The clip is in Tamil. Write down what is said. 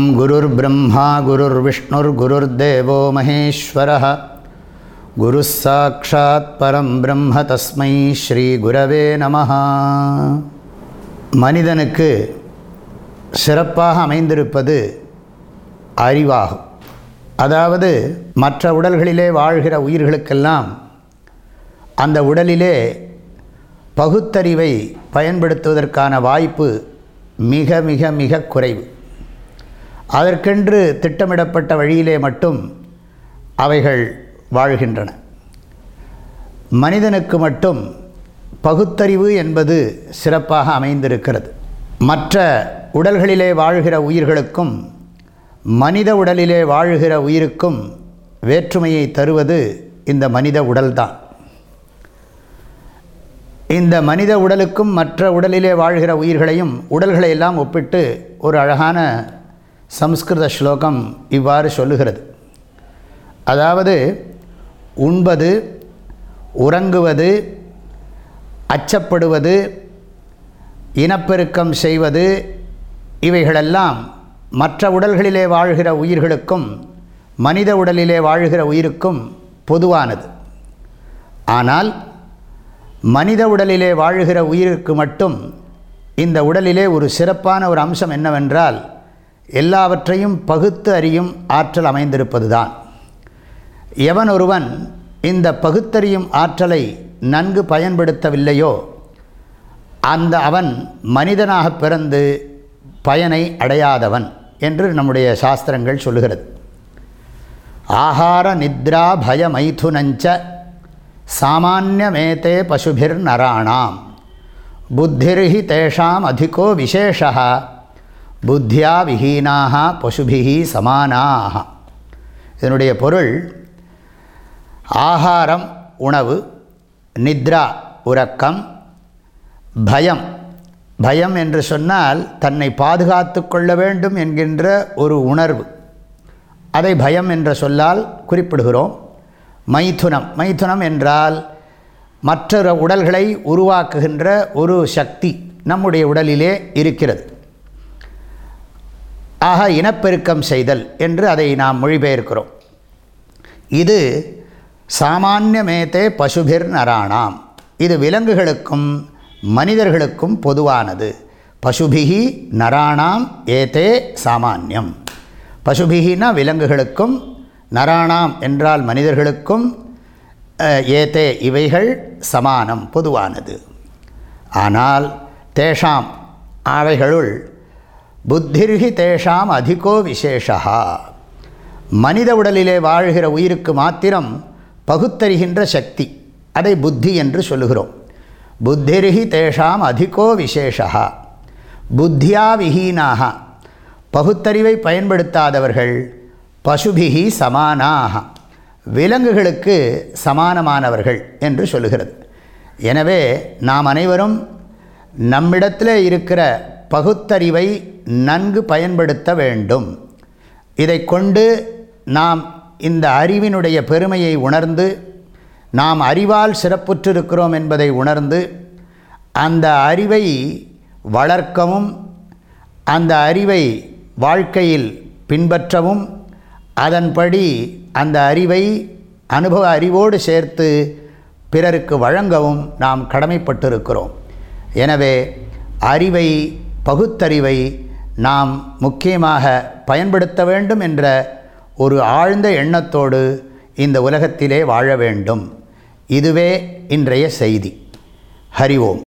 ஓம் குருர் பிரம்மா குருர் விஷ்ணுர் குருர்தேவோ மகேஸ்வரः குரு சாட்சாத் பரம் பிரம்ம தஸ்மை ஸ்ரீ குரவே நம மனிதனுக்கு சிறப்பாக அமைந்திருப்பது அறிவாகும். அதாவது மற்ற உடல்களிலே வாழ்கிற உயிர்களுக்கெல்லாம் அந்த உடலிலே பகுத்தறிவை பயன்படுத்துவதற்கான வாய்ப்பு மிக மிக மிக குறைவு. அதற்கென்று திட்டமிடப்பட்ட வழியிலே மட்டும் அவைகள் வாழ்கின்றன. மனிதனுக்கு மட்டும் பகுத்தறிவு என்பது சிறப்பாக அமைந்திருக்கிறது. மற்ற உடல்களிலே வாழ்கிற உயிர்களுக்கும் மனித உடலிலே வாழ்கிற உயிருக்கும் வேற்றுமையை தருவது இந்த மனித உடல்தான். இந்த மனித உடலுக்கும் மற்ற உடலிலே வாழ்கிற உயிர்களையும் உடல்களை எல்லாம் ஒப்பிட்டு ஒரு அழகான சம்ஸ்கிருத ஸ்லோகம் இவ்வாறு சொல்லுகிறது. அதாவது உண்பது உறங்குவது அச்சப்படுவது இனப்பெருக்கம் செய்வது இவைகளெல்லாம் மற்ற உடல்களிலே வாழ்கிற உயிர்களுக்கும் மனித உடலிலே வாழ்கிற உயிருக்கும் பொதுவானது. ஆனால் மனித உடலிலே வாழ்கிற உயிருக்கு மட்டும் இந்த உடலிலே ஒரு சிறப்பான ஒரு அம்சம் என்னவென்றால் எல்லாவற்றையும் பகுத்து அறியும் ஆற்றல் அமைந்திருப்பது தான் எவன் ஒருவன் இந்த பகுத்தறியும் ஆற்றலை நன்கு பயன்படுத்தவில்லையோ அந்த அவன் மனிதனாக பிறந்து பயனை அடையாதவன் என்று நம்முடைய சாஸ்திரங்கள் சொல்லுகிறது. ஆகார நித்ரா பய மைதுனஞ்ச சாமானியமேதே பசுபிர் நராணாம். புத்திர்ஹி தேஷாம் அதிகோ விசேஷா புத்தியா விஹீனாக பசுபிகி சமானாக இதனுடைய பொருள் ஆகாரம் உணவு நித்ரா உறக்கம் பயம். பயம் என்று சொன்னால் தன்னை பாதுகாத்து கொள்ள வேண்டும் என்கின்ற ஒரு உணர்வு. அதை பயம் என்ற சொல்லால் குறிப்பிடுகிறோம். மைதுனம். மைதுனம் என்றால் மற்ற உடல்களை உருவாக்குகின்ற ஒரு சக்தி நம்முடைய உடலிலே இருக்கிறது. ஆக இனப்பெருக்கம் செய்தல் என்று அதை நாம் மொழிபெயர்க்கிறோம். இது சாமானியமேத்தே பசுபிர் நராணாம். இது விலங்குகளுக்கும் மனிதர்களுக்கும் பொதுவானது. பசுபிகி நராணாம் ஏதே சாமானியம். பசுபிகினா விலங்குகளுக்கும் நராணாம் என்றால் மனிதர்களுக்கும் ஏதே இவைகள் சமானம் பொதுவானது. ஆனால் தேஷாம் அவைகளுள் புத்திர்ஹி தேஷாம் அதிகோ விசேஷா. மனித உடலிலே வாழ்கிற உயிருக்கு மாத்திரம் பகுத்தறிகின்ற சக்தி அதை புத்தி என்று சொல்லுகிறோம். புத்திர்ஹி தேஷாம் அதிகோ விசேஷா. புத்தியா விஹீனாக பகுத்தறிவை பயன்படுத்தாதவர்கள் பசுபிகி சமானாக விலங்குகளுக்கு சமானமானவர்கள் என்று சொல்லுகிறது. எனவே நாம் அனைவரும் நம்மிடத்தில் இருக்கிற பகுத்தறிவை நன்கு பயன்படுத்த வேண்டும். இதை கொண்டு நாம் இந்த அறிவினுடைய பெருமையை உணர்ந்து நாம் அறிவால் சிறப்புற்றிருக்கிறோம் என்பதை உணர்ந்து அந்த அறிவை வளர்க்கவும் அந்த அறிவை வாழ்க்கையில் பின்பற்றவும் அதன்படி அந்த அறிவை அனுபவ அறிவோடு சேர்த்து பிறருக்கு வழங்கவும் நாம் கடமைப்பட்டிருக்கிறோம். எனவே அறிவை பகுத்தறிவை நாம் முக்கியமாக பயன்படுத்த வேண்டும் என்ற ஒரு ஆழ்ந்த எண்ணத்தோடு இந்த உலகத்திலே வாழ வேண்டும். இதுவே இன்றைய செய்தி. ஹரி ஓம்.